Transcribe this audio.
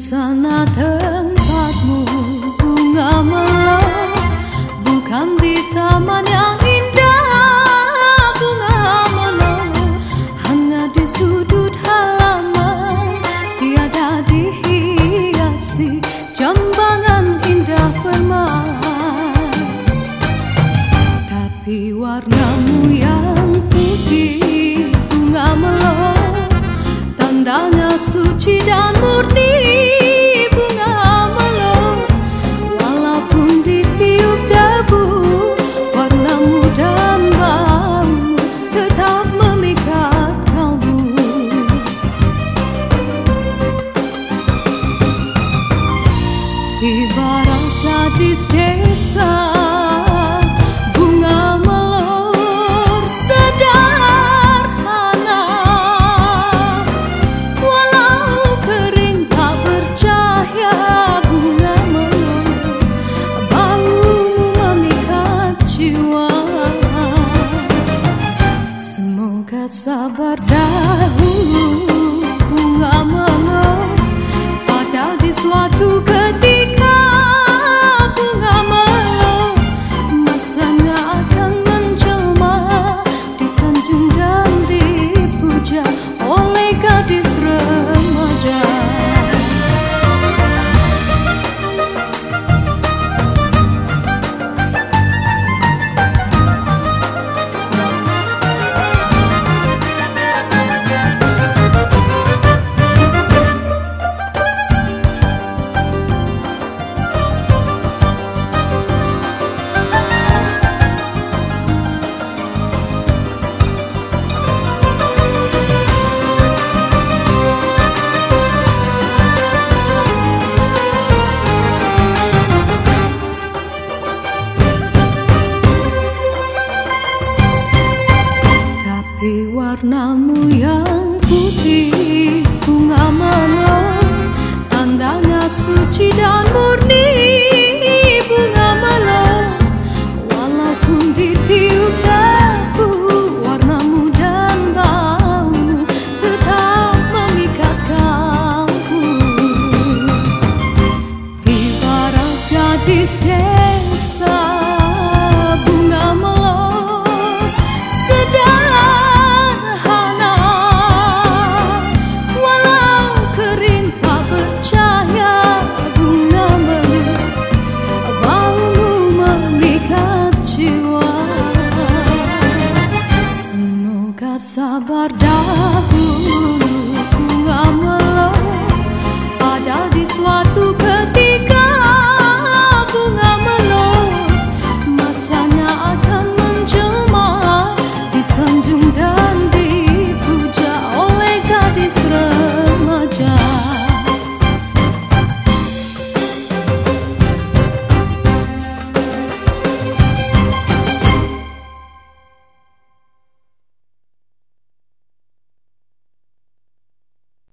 sana tempatmu. Bunga melor, bukan di taman yang indah. Bunga melor, hanya di sudut halaman. Tiada dihiasi jambangan indah permai tapi warnamu yang putih bunga melor, tandanya suci dan sekarang gadis desa bunga melur sederhana walau kering tak bercahaya bunga melur bau memikat jiwa. Semoga sabar dahulu bunga melur padahal di suatu ketika. 真的 Di warnamu yang putih Bunga mawar Tandanya suci dan sabar dahulu ku